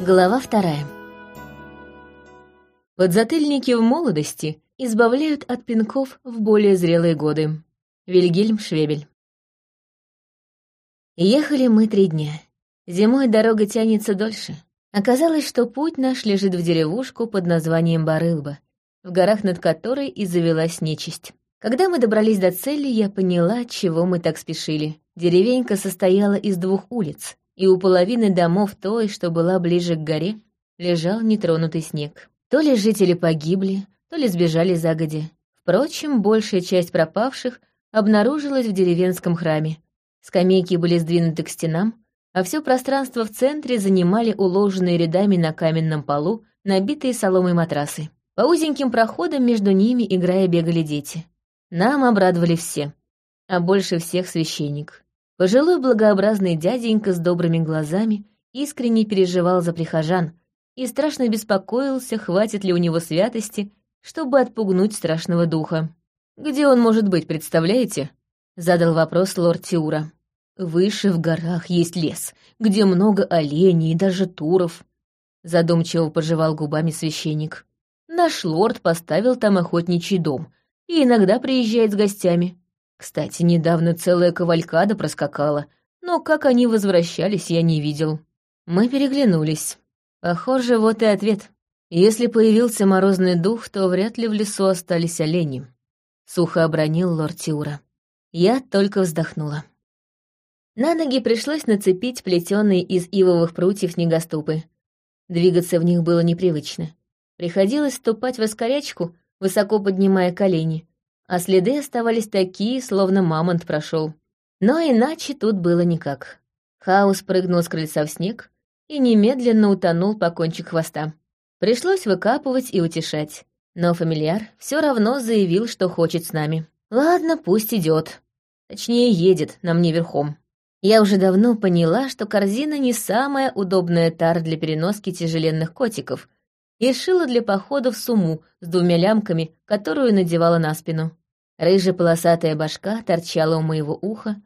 Глава вторая. Подзатыльники в молодости избавляют от пинков в более зрелые годы. Вильгельм Швебель. Ехали мы три дня. Зимой дорога тянется дольше. Оказалось, что путь наш лежит в деревушку под названием Барылба, в горах над которой и завелась нечисть. Когда мы добрались до цели, я поняла, чего мы так спешили. Деревенька состояла из двух улиц, и у половины домов той, что была ближе к горе, лежал нетронутый снег. То ли жители погибли, то ли сбежали загоди. Впрочем, большая часть пропавших обнаружилась в деревенском храме. Скамейки были сдвинуты к стенам, а все пространство в центре занимали уложенные рядами на каменном полу набитые соломой матрасы. По узеньким проходам между ними, играя, бегали дети. Нам обрадовали все, а больше всех священник. Пожилой благообразный дяденька с добрыми глазами искренне переживал за прихожан и страшно беспокоился, хватит ли у него святости, чтобы отпугнуть страшного духа. «Где он может быть, представляете?» — задал вопрос лорд Тиура. «Выше в горах есть лес, где много оленей и даже туров», — задумчиво пожевал губами священник. «Наш лорд поставил там охотничий дом и иногда приезжает с гостями. Кстати, недавно целая кавалькада проскакала, но как они возвращались, я не видел. Мы переглянулись. Похоже, вот и ответ. Если появился морозный дух, то вряд ли в лесу остались олени. Сухо обронил лорд Тиура. Я только вздохнула. На ноги пришлось нацепить плетеные из ивовых прутьев снегоступы. Двигаться в них было непривычно. Приходилось ступать в оскорячку, высоко поднимая колени, а следы оставались такие, словно мамонт прошел. Но иначе тут было никак. Хаос прыгнул с крыльца в снег и немедленно утонул по кончик хвоста. Пришлось выкапывать и утешать. Но фамильяр все равно заявил, что хочет с нами. Ладно, пусть идет. Точнее, едет на мне верхом. Я уже давно поняла, что корзина не самая удобная тар для переноски тяжеленных котиков, и шила для походов суму с двумя лямками, которую надевала на спину. Рыжая полосатая башка торчала у моего уха,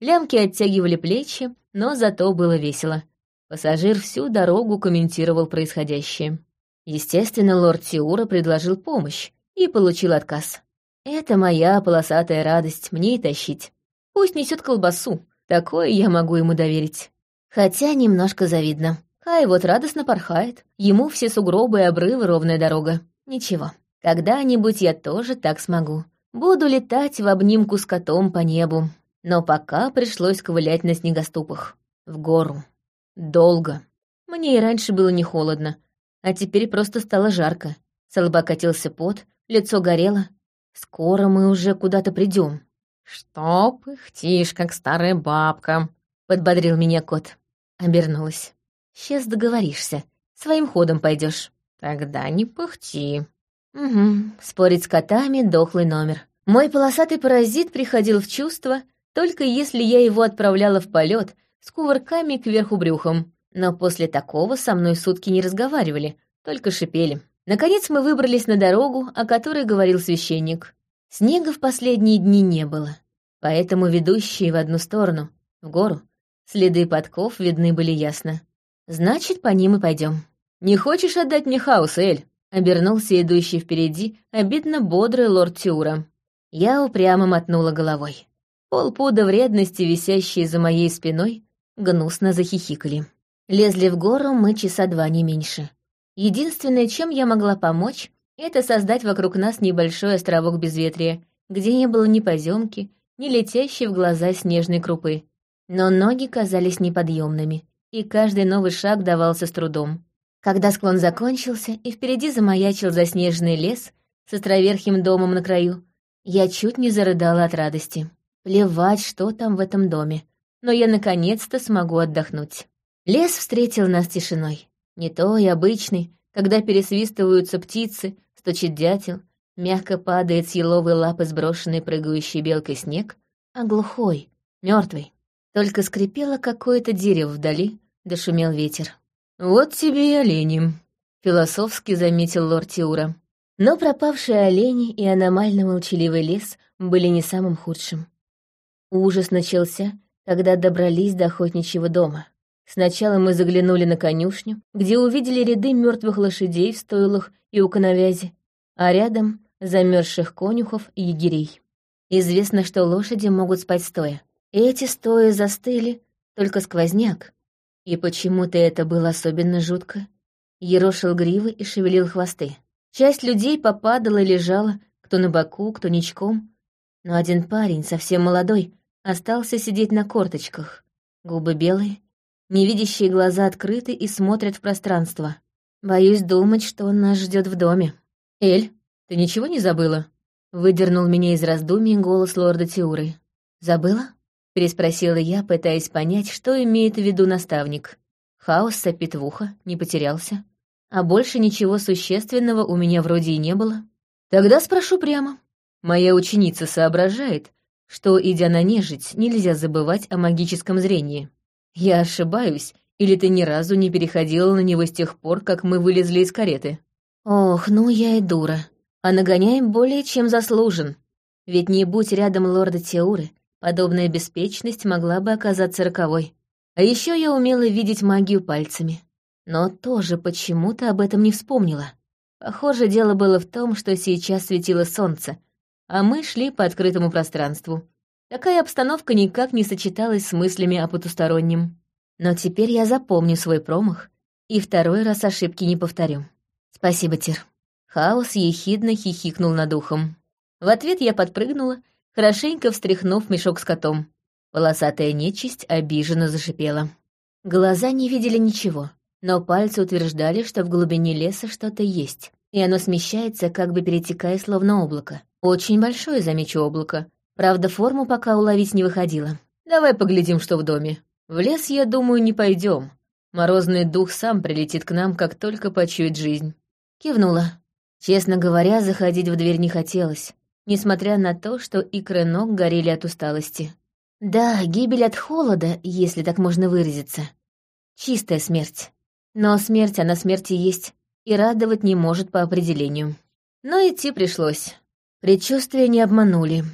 лямки оттягивали плечи, но зато было весело. Пассажир всю дорогу комментировал происходящее. Естественно, лорд Тиура предложил помощь и получил отказ. «Это моя полосатая радость, мне и тащить. Пусть несет колбасу, такое я могу ему доверить. Хотя немножко завидно. Хай вот радостно порхает. Ему все сугробы и обрывы ровная дорога. Ничего, когда-нибудь я тоже так смогу. Буду летать в обнимку с котом по небу. Но пока пришлось ковылять на снегоступах. В гору. Долго. Мне и раньше было не холодно, а теперь просто стало жарко. С лба катился пот, лицо горело. Скоро мы уже куда-то придем. «Что пыхтишь, как старая бабка?» — подбодрил меня кот. Обернулась. Сейчас договоришься. Своим ходом пойдешь. Тогда не пыхти. Угу, спорить с котами — дохлый номер. Мой полосатый паразит приходил в чувство, только если я его отправляла в полет с кувырками кверху брюхом. Но после такого со мной сутки не разговаривали, только шипели. Наконец мы выбрались на дорогу, о которой говорил священник. Снега в последние дни не было, поэтому ведущие в одну сторону, в гору, следы подков видны были ясно. Значит, по ним и пойдем. Не хочешь отдать мне хаос, Эль? Обернулся идущий впереди обидно бодрый лорд Тиура. Я упрямо мотнула головой. Полпуда вредности, висящие за моей спиной, гнусно захихикали. Лезли в гору мы часа два не меньше. Единственное, чем я могла помочь, это создать вокруг нас небольшой островок безветрия, где не было ни поземки, ни летящей в глаза снежной крупы. Но ноги казались неподъемными, и каждый новый шаг давался с трудом. Когда склон закончился, и впереди замаячил заснеженный лес с островерхим домом на краю, я чуть не зарыдала от радости. Плевать, что там в этом доме, но я наконец-то смогу отдохнуть. Лес встретил нас тишиной. Не той обычный, когда пересвистываются птицы, стучит дятел, мягко падает с еловой лапы сброшенный прыгающей белкой снег, а глухой, мертвый. Только скрипело какое-то дерево вдали, да шумел ветер. «Вот тебе и олени», — философски заметил лорд Тиура. Но пропавшие олени и аномально молчаливый лес были не самым худшим. Ужас начался, когда добрались до охотничьего дома. Сначала мы заглянули на конюшню, где увидели ряды мертвых лошадей в стойлах и у коновязи, а рядом — замерзших конюхов и егерей. Известно, что лошади могут спать стоя. Эти стоя застыли, только сквозняк. И почему-то это было особенно жутко. Ерошил гривы и шевелил хвосты. Часть людей попадала и лежала, кто на боку, кто ничком. Но один парень, совсем молодой, остался сидеть на корточках. Губы белые, невидящие глаза открыты и смотрят в пространство. Боюсь думать, что он нас ждет в доме. «Эль, ты ничего не забыла?» Выдернул меня из раздумий голос лорда Тиуры. «Забыла?» — переспросила я, пытаясь понять, что имеет в виду наставник. Хаос сопит не потерялся. А больше ничего существенного у меня вроде и не было. Тогда спрошу прямо. Моя ученица соображает, что, идя на нежить, нельзя забывать о магическом зрении. Я ошибаюсь, или ты ни разу не переходила на него с тех пор, как мы вылезли из кареты? Ох, ну я и дура. А нагоняем более чем заслужен. Ведь не будь рядом лорда Теуры, подобная беспечность могла бы оказаться роковой. А еще я умела видеть магию пальцами. Но тоже почему-то об этом не вспомнила. Похоже, дело было в том, что сейчас светило солнце, а мы шли по открытому пространству. Такая обстановка никак не сочеталась с мыслями о потустороннем. Но теперь я запомню свой промах и второй раз ошибки не повторю. Спасибо, Тир. Хаос ехидно хихикнул над ухом. В ответ я подпрыгнула, хорошенько встряхнув мешок с котом. Волосатая нечисть обиженно зашипела. Глаза не видели ничего, но пальцы утверждали, что в глубине леса что-то есть, и оно смещается, как бы перетекая словно облако. Очень большое, замечу, облако. Правда, форму пока уловить не выходило. Давай поглядим, что в доме. В лес, я думаю, не пойдем. Морозный дух сам прилетит к нам, как только почует жизнь. Кивнула. Честно говоря, заходить в дверь не хотелось, несмотря на то, что икры ног горели от усталости. Да, гибель от холода, если так можно выразиться. Чистая смерть. Но смерть, она смерти есть, и радовать не может по определению. Но идти пришлось. Предчувствия не обманули.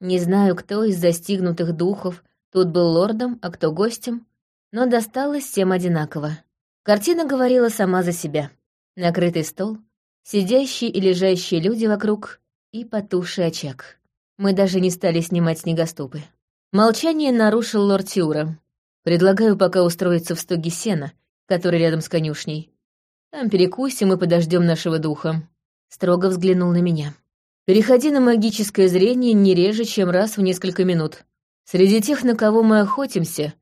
Не знаю, кто из застигнутых духов тут был лордом, а кто гостем, но досталось всем одинаково. Картина говорила сама за себя. Накрытый стол, сидящие и лежащие люди вокруг и потухший очаг. Мы даже не стали снимать снегоступы. Молчание нарушил лорд Тиура. «Предлагаю пока устроиться в стоге сена, который рядом с конюшней. Там перекусим и подождем нашего духа». Строго взглянул на меня. «Переходи на магическое зрение не реже, чем раз в несколько минут. Среди тех, на кого мы охотимся,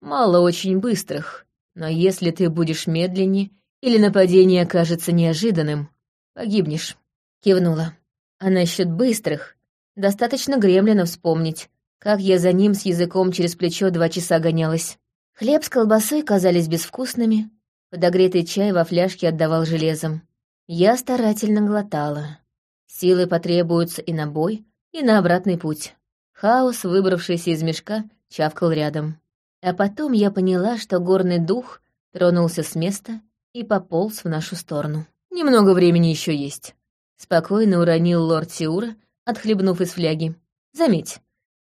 мало очень быстрых, но если ты будешь медленнее или нападение окажется неожиданным, погибнешь». Кивнула. А насчет быстрых, достаточно гремлина вспомнить, как я за ним с языком через плечо два часа гонялась. Хлеб с колбасой казались безвкусными, подогретый чай во фляжке отдавал железом. Я старательно глотала. Силы потребуются и на бой, и на обратный путь. Хаос, выбравшийся из мешка, чавкал рядом. А потом я поняла, что горный дух тронулся с места и пополз в нашу сторону. «Немного времени еще есть», — спокойно уронил лорд Сиура, отхлебнув из фляги. «Заметь,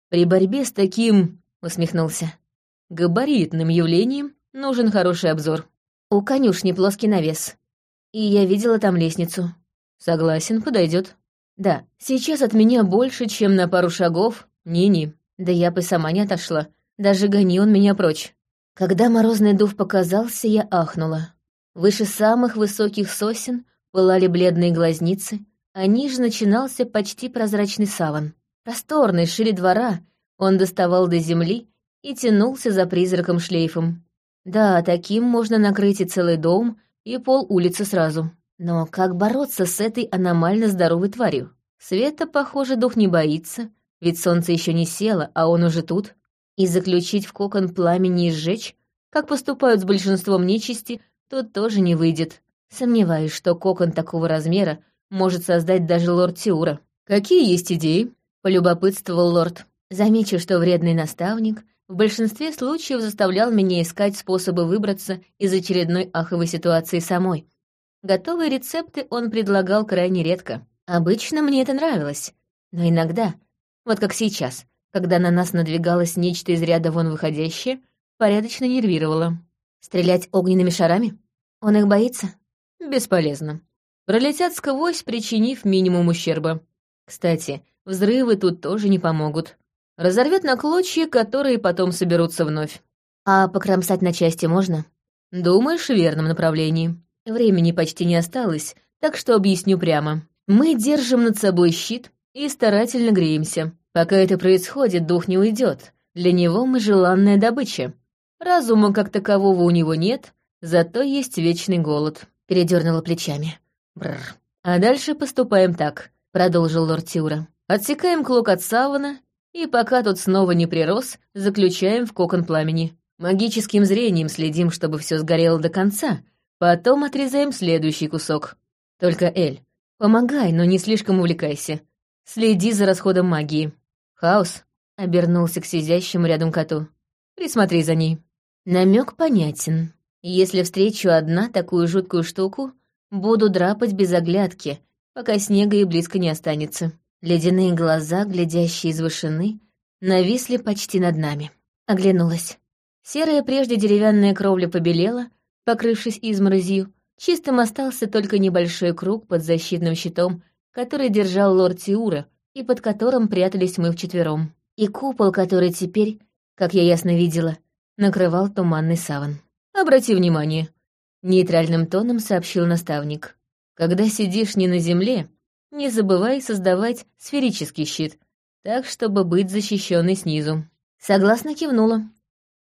при борьбе с таким...» — усмехнулся габаритным явлением нужен хороший обзор. У конюшни плоский навес. И я видела там лестницу. Согласен, подойдет. Да, сейчас от меня больше, чем на пару шагов. Ни-ни. Да я бы сама не отошла. Даже гони он меня прочь. Когда морозный дух показался, я ахнула. Выше самых высоких сосен пылали бледные глазницы, а ниже начинался почти прозрачный саван. Просторный, шире двора, он доставал до земли и тянулся за призраком шлейфом. Да, таким можно накрыть и целый дом, и пол улицы сразу. Но как бороться с этой аномально здоровой тварью? Света, похоже, дух не боится, ведь солнце еще не село, а он уже тут. И заключить в кокон пламени и сжечь, как поступают с большинством нечисти, тут тоже не выйдет. Сомневаюсь, что кокон такого размера может создать даже лорд Тиура. «Какие есть идеи?» — полюбопытствовал лорд. Замечу, что вредный наставник в большинстве случаев заставлял меня искать способы выбраться из очередной аховой ситуации самой. Готовые рецепты он предлагал крайне редко. Обычно мне это нравилось, но иногда, вот как сейчас, когда на нас надвигалось нечто из ряда вон выходящее, порядочно нервировало. Стрелять огненными шарами? Он их боится? Бесполезно. Пролетят сквозь, причинив минимум ущерба. Кстати, взрывы тут тоже не помогут. Разорвет на клочья, которые потом соберутся вновь. А покромсать на части можно? Думаешь, в верном направлении. Времени почти не осталось, так что объясню прямо. Мы держим над собой щит и старательно греемся. Пока это происходит, дух не уйдет. Для него мы желанная добыча. Разума как такового у него нет, зато есть вечный голод. Передернула плечами. Бррр. А дальше поступаем так, продолжил лорд Тиура. Отсекаем клок от савана, и пока тот снова не прирос, заключаем в кокон пламени. Магическим зрением следим, чтобы все сгорело до конца, потом отрезаем следующий кусок. Только, Эль, помогай, но не слишком увлекайся. Следи за расходом магии. Хаос обернулся к сидящему рядом коту. Присмотри за ней. Намек понятен. Если встречу одна такую жуткую штуку, буду драпать без оглядки, пока снега и близко не останется. Ледяные глаза, глядящие из вышины, нависли почти над нами. Оглянулась. Серая прежде деревянная кровля побелела, покрывшись изморозью. Чистым остался только небольшой круг под защитным щитом, который держал лорд Тиура, и под которым прятались мы вчетвером. И купол, который теперь, как я ясно видела, накрывал туманный саван. «Обрати внимание», — нейтральным тоном сообщил наставник. «Когда сидишь не на земле, не забывай создавать сферический щит, так, чтобы быть защищенной снизу». Согласно кивнула.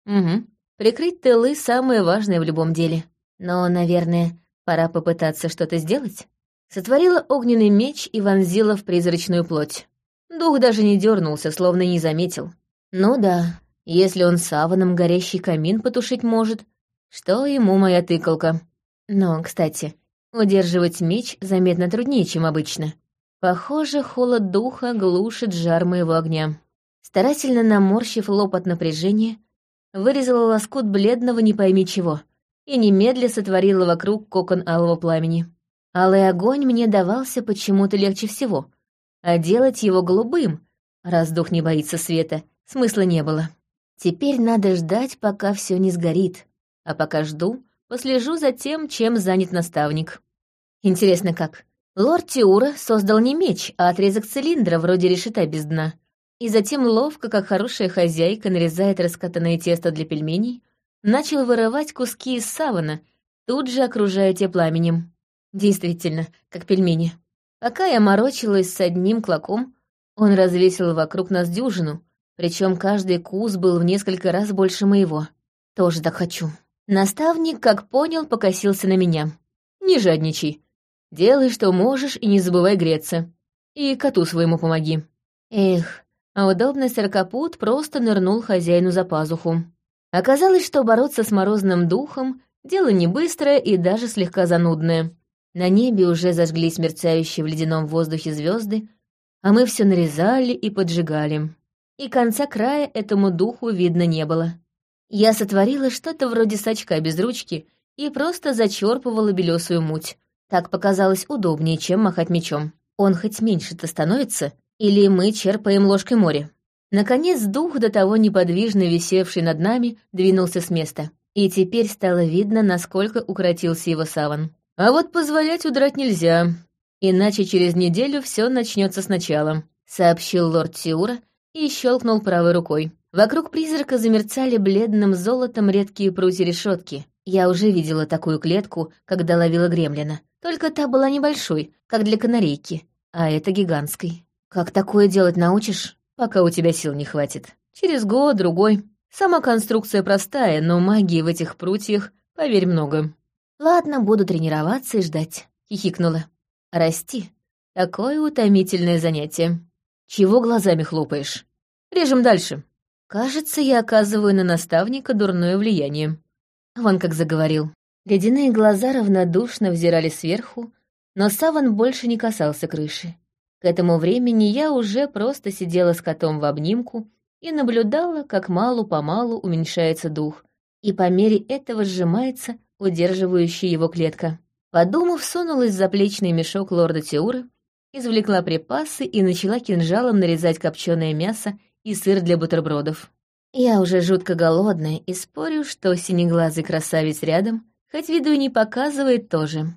«Угу. Прикрыть тылы — самое важное в любом деле. Но, наверное, пора попытаться что-то сделать». Сотворила огненный меч и вонзила в призрачную плоть. Дух даже не дернулся, словно не заметил. «Ну да, если он саваном горящий камин потушить может, что ему моя тыкалка? Но, кстати, удерживать меч заметно труднее, чем обычно. Похоже, холод духа глушит жар моего огня. Старательно наморщив лоб от напряжения, вырезала лоскут бледного не пойми чего и немедля сотворила вокруг кокон алого пламени. Алый огонь мне давался почему-то легче всего, а делать его голубым, раз дух не боится света, смысла не было. Теперь надо ждать, пока все не сгорит. А пока жду, послежу за тем, чем занят наставник. Интересно как. Лорд Тиура создал не меч, а отрезок цилиндра вроде решета без дна. И затем ловко, как хорошая хозяйка, нарезает раскатанное тесто для пельменей, начал вырывать куски из савана, тут же окружая те пламенем. Действительно, как пельмени. Пока я морочилась с одним клоком, он развесил вокруг нас дюжину, причем каждый кус был в несколько раз больше моего. Тоже так хочу. Наставник, как понял, покосился на меня. «Не жадничай. Делай, что можешь, и не забывай греться. И коту своему помоги». Эх, а удобный сорокопут просто нырнул хозяину за пазуху. Оказалось, что бороться с морозным духом — дело не быстрое и даже слегка занудное. На небе уже зажглись мерцающие в ледяном воздухе звезды, а мы все нарезали и поджигали и конца края этому духу видно не было. Я сотворила что-то вроде сачка без ручки и просто зачерпывала белесую муть. Так показалось удобнее, чем махать мечом. Он хоть меньше-то становится, или мы черпаем ложкой море. Наконец дух, до того неподвижно висевший над нами, двинулся с места. И теперь стало видно, насколько укоротился его саван. А вот позволять удрать нельзя, иначе через неделю все начнется сначала, сообщил лорд Сиура, и щелкнул правой рукой. Вокруг призрака замерцали бледным золотом редкие прутья решетки. Я уже видела такую клетку, когда ловила гремлина. Только та была небольшой, как для канарейки, а это гигантской. Как такое делать научишь? Пока у тебя сил не хватит. Через год, другой. Сама конструкция простая, но магии в этих прутьях, поверь, много. Ладно, буду тренироваться и ждать, хихикнула. Расти. Такое утомительное занятие. Чего глазами хлопаешь? Режем дальше. Кажется, я оказываю на наставника дурное влияние. Вон как заговорил. Ледяные глаза равнодушно взирали сверху, но саван больше не касался крыши. К этому времени я уже просто сидела с котом в обнимку и наблюдала, как малу-помалу уменьшается дух, и по мере этого сжимается удерживающая его клетка. Подумав, сунулась в заплечный мешок лорда Теура, извлекла припасы и начала кинжалом нарезать копченое мясо и сыр для бутербродов. Я уже жутко голодная и спорю, что синеглазый красавец рядом, хоть виду и не показывает тоже.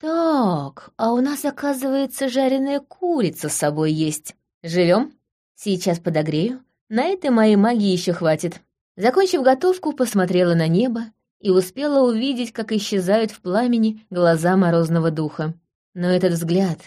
Так, а у нас, оказывается, жареная курица с собой есть. Живем? Сейчас подогрею. На этой моей магии еще хватит. Закончив готовку, посмотрела на небо и успела увидеть, как исчезают в пламени глаза морозного духа. Но этот взгляд,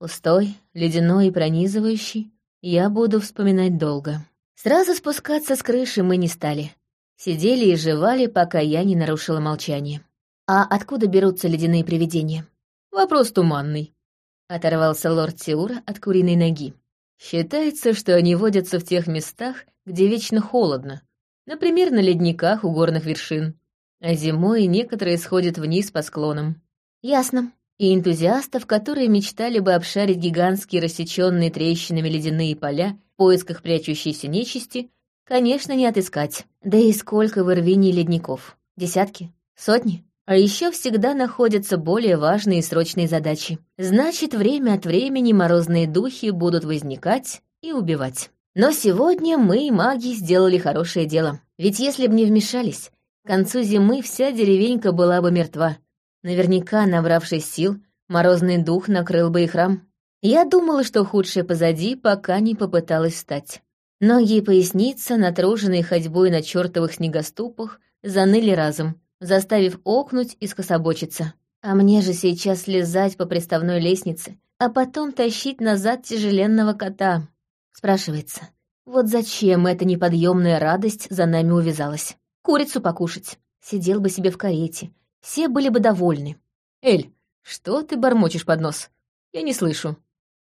пустой, ледяной и пронизывающий, я буду вспоминать долго. Сразу спускаться с крыши мы не стали. Сидели и жевали, пока я не нарушила молчание. «А откуда берутся ледяные привидения?» «Вопрос туманный», — оторвался лорд Тиура от куриной ноги. «Считается, что они водятся в тех местах, где вечно холодно, например, на ледниках у горных вершин, а зимой некоторые сходят вниз по склонам». «Ясно. И энтузиастов, которые мечтали бы обшарить гигантские рассеченные трещинами ледяные поля в поисках прячущейся нечисти, конечно, не отыскать. Да и сколько в Ирвине ледников? Десятки? Сотни? А еще всегда находятся более важные и срочные задачи. Значит, время от времени морозные духи будут возникать и убивать. Но сегодня мы, маги, сделали хорошее дело. Ведь если бы не вмешались, к концу зимы вся деревенька была бы мертва. Наверняка, набравшись сил, морозный дух накрыл бы и храм. Я думала, что худшее позади, пока не попыталась встать. Ноги и поясница, натруженные ходьбой на чертовых снегоступах, заныли разом, заставив окнуть и скособочиться. А мне же сейчас слезать по приставной лестнице, а потом тащить назад тяжеленного кота. Спрашивается, вот зачем эта неподъемная радость за нами увязалась? Курицу покушать. Сидел бы себе в карете, все были бы довольны. «Эль, что ты бормочешь под нос? Я не слышу».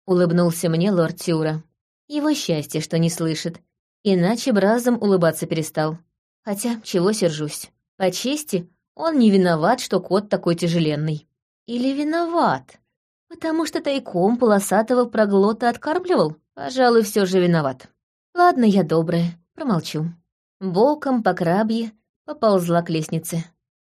Улыбнулся мне лорд Тюра. Его счастье, что не слышит. Иначе б разом улыбаться перестал. Хотя, чего сержусь? По чести, он не виноват, что кот такой тяжеленный. Или виноват? Потому что тайком полосатого проглота откармливал? Пожалуй, все же виноват. Ладно, я добрая, промолчу. Боком по крабье поползла к лестнице.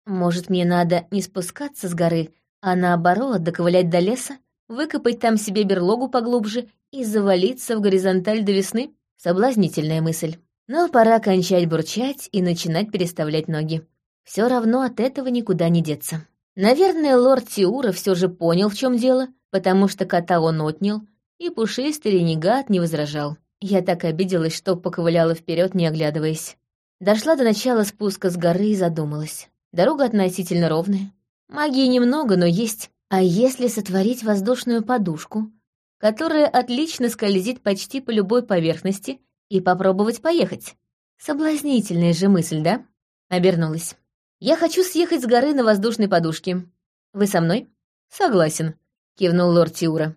Может, мне надо не спускаться с горы, а наоборот доковылять до леса, выкопать там себе берлогу поглубже и завалиться в горизонталь до весны? Соблазнительная мысль. Но пора кончать бурчать и начинать переставлять ноги. Все равно от этого никуда не деться. Наверное, лорд Тиура все же понял, в чем дело, потому что кота он отнял, и пушистый ренегат не возражал. Я так обиделась, что поковыляла вперед, не оглядываясь. Дошла до начала спуска с горы и задумалась. Дорога относительно ровная. Магии немного, но есть. А если сотворить воздушную подушку, которая отлично скользит почти по любой поверхности, и попробовать поехать? Соблазнительная же мысль, да? Обернулась. Я хочу съехать с горы на воздушной подушке. Вы со мной? Согласен, кивнул лорд Тиура.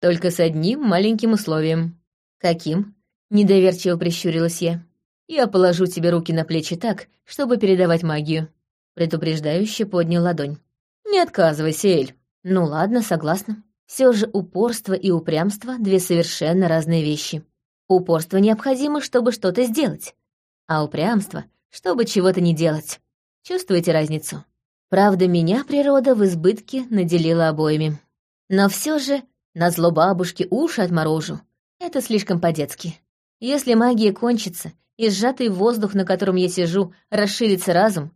Только с одним маленьким условием. Каким? Недоверчиво прищурилась я. Я положу тебе руки на плечи так, чтобы передавать магию предупреждающе поднял ладонь. «Не отказывайся, Эль». «Ну ладно, согласна. Все же упорство и упрямство — две совершенно разные вещи. Упорство необходимо, чтобы что-то сделать, а упрямство — чтобы чего-то не делать. Чувствуете разницу? Правда, меня природа в избытке наделила обоими. Но все же на зло бабушки уши отморожу. Это слишком по-детски. Если магия кончится, и сжатый воздух, на котором я сижу, расширится разум,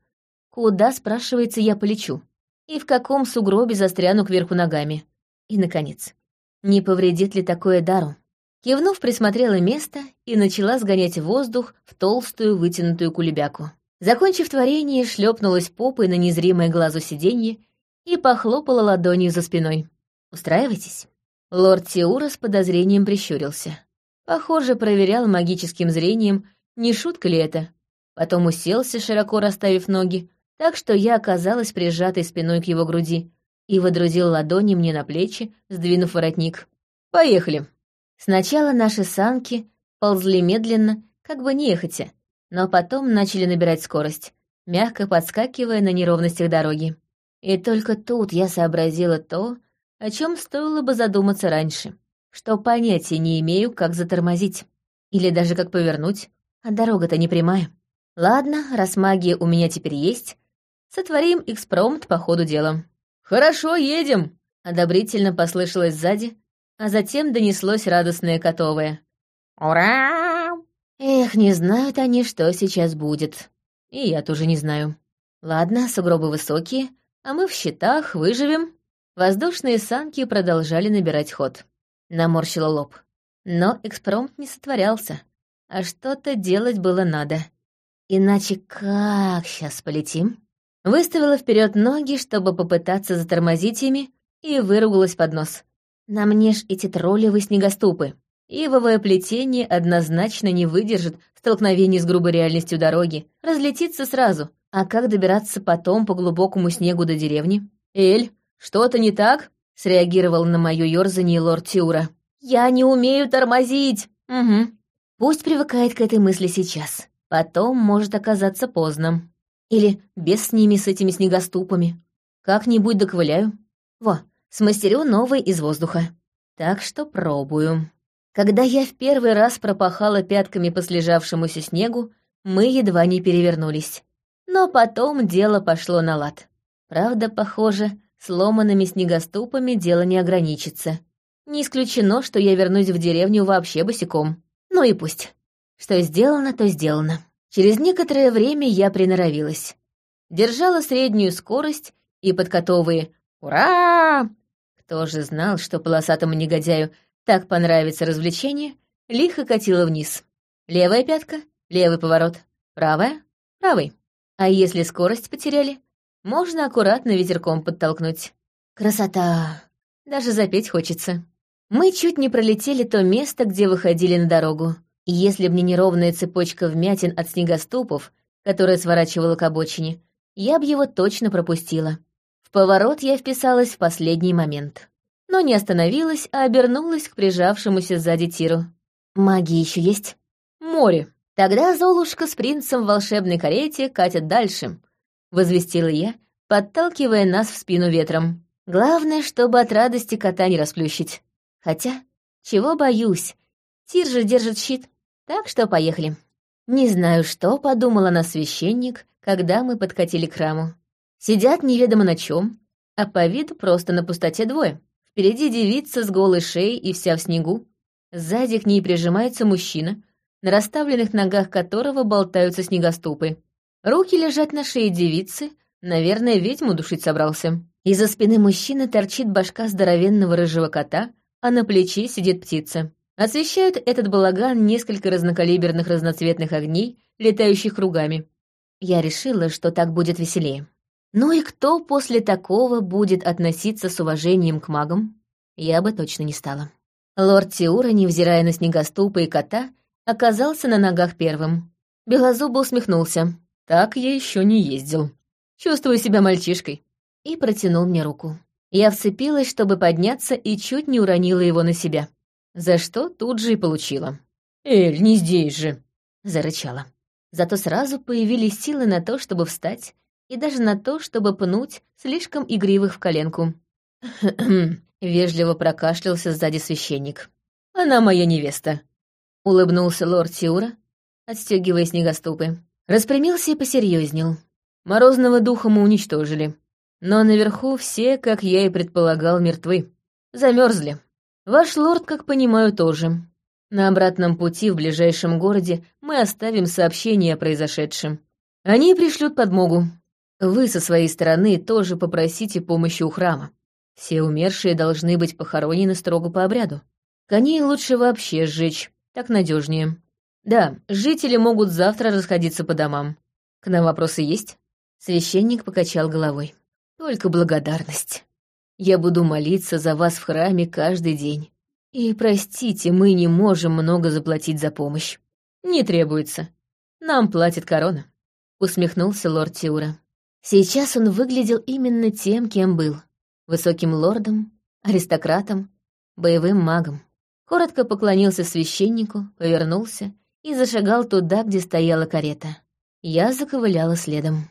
Куда, спрашивается, я полечу? И в каком сугробе застряну кверху ногами? И, наконец, не повредит ли такое дару? Кивнув, присмотрела место и начала сгонять воздух в толстую вытянутую кулебяку. Закончив творение, шлепнулась попой на незримое глазу сиденье и похлопала ладонью за спиной. «Устраивайтесь». Лорд Тиура с подозрением прищурился. Похоже, проверял магическим зрением, не шутка ли это. Потом уселся, широко расставив ноги, так что я оказалась прижатой спиной к его груди и водрузил ладони мне на плечи, сдвинув воротник. «Поехали!» Сначала наши санки ползли медленно, как бы нехотя, но потом начали набирать скорость, мягко подскакивая на неровностях дороги. И только тут я сообразила то, о чем стоило бы задуматься раньше, что понятия не имею, как затормозить. Или даже как повернуть, а дорога-то не прямая. Ладно, раз магия у меня теперь есть, Сотворим экспромт по ходу дела». «Хорошо, едем!» — одобрительно послышалось сзади, а затем донеслось радостное котовое. «Ура!» Эх, не знают они, что сейчас будет. И я тоже не знаю. Ладно, сугробы высокие, а мы в щитах выживем. Воздушные санки продолжали набирать ход. Наморщила лоб. Но экспромт не сотворялся, а что-то делать было надо. Иначе как сейчас полетим? Выставила вперед ноги, чтобы попытаться затормозить ими, и выругалась под нос. На мне ж эти троллевые снегоступы. Ивовое плетение однозначно не выдержит столкновений с грубой реальностью дороги, разлетится сразу. А как добираться потом по глубокому снегу до деревни? «Эль, что-то не так?» — среагировал на моё ёрзание лорд Тиура. «Я не умею тормозить!» «Угу. Пусть привыкает к этой мысли сейчас. Потом может оказаться поздно. Или без с ними, с этими снегоступами. Как-нибудь доковыляю. Во, смастерю новый из воздуха. Так что пробую. Когда я в первый раз пропахала пятками по слежавшемуся снегу, мы едва не перевернулись. Но потом дело пошло на лад. Правда, похоже, сломанными снегоступами дело не ограничится. Не исключено, что я вернусь в деревню вообще босиком. Ну и пусть. Что сделано, то сделано. Через некоторое время я приноровилась. Держала среднюю скорость и подкатовые «Ура!». Кто же знал, что полосатому негодяю так понравится развлечение, лихо катила вниз. Левая пятка, левый поворот, правая, правый. А если скорость потеряли, можно аккуратно ветерком подтолкнуть. Красота! Даже запеть хочется. Мы чуть не пролетели то место, где выходили на дорогу. Если б не неровная цепочка вмятин от снегоступов, которая сворачивала к обочине, я бы его точно пропустила. В поворот я вписалась в последний момент. Но не остановилась, а обернулась к прижавшемуся сзади Тиру. «Магия еще есть?» «Море. Тогда Золушка с принцем в волшебной карете катят дальше», — возвестила я, подталкивая нас в спину ветром. «Главное, чтобы от радости кота не расплющить. Хотя, чего боюсь, Тир же держит щит. Так что поехали. Не знаю, что подумала на священник, когда мы подкатили к храму. Сидят неведомо на чем, а по виду просто на пустоте двое. Впереди девица с голой шеей и вся в снегу. Сзади к ней прижимается мужчина, на расставленных ногах которого болтаются снегоступы. Руки лежат на шее девицы, наверное, ведьму душить собрался. Из-за спины мужчины торчит башка здоровенного рыжего кота, а на плече сидит птица. Освещают этот балаган несколько разнокалиберных разноцветных огней, летающих кругами. Я решила, что так будет веселее. Ну и кто после такого будет относиться с уважением к магам? Я бы точно не стала. Лорд Тиура, невзирая на снегоступы и кота, оказался на ногах первым. Белозубо усмехнулся. «Так я еще не ездил. Чувствую себя мальчишкой». И протянул мне руку. Я вцепилась, чтобы подняться, и чуть не уронила его на себя за что тут же и получила. «Эль, не здесь же!» — зарычала. Зато сразу появились силы на то, чтобы встать, и даже на то, чтобы пнуть слишком игривых в коленку. вежливо прокашлялся сзади священник. «Она моя невеста», — улыбнулся лорд Тиура, отстегивая снегоступы. Распрямился и посерьезнел. Морозного духа мы уничтожили. Но наверху все, как я и предполагал, мертвы. Замерзли. Ваш лорд, как понимаю, тоже. На обратном пути в ближайшем городе мы оставим сообщение о произошедшем. Они пришлют подмогу. Вы со своей стороны тоже попросите помощи у храма. Все умершие должны быть похоронены строго по обряду. Коней лучше вообще сжечь, так надежнее. Да, жители могут завтра расходиться по домам. К нам вопросы есть? Священник покачал головой. Только благодарность. Я буду молиться за вас в храме каждый день. И простите, мы не можем много заплатить за помощь. Не требуется. Нам платит корона. Усмехнулся лорд Тиура. Сейчас он выглядел именно тем, кем был. Высоким лордом, аристократом, боевым магом. Коротко поклонился священнику, повернулся и зашагал туда, где стояла карета. Я заковыляла следом.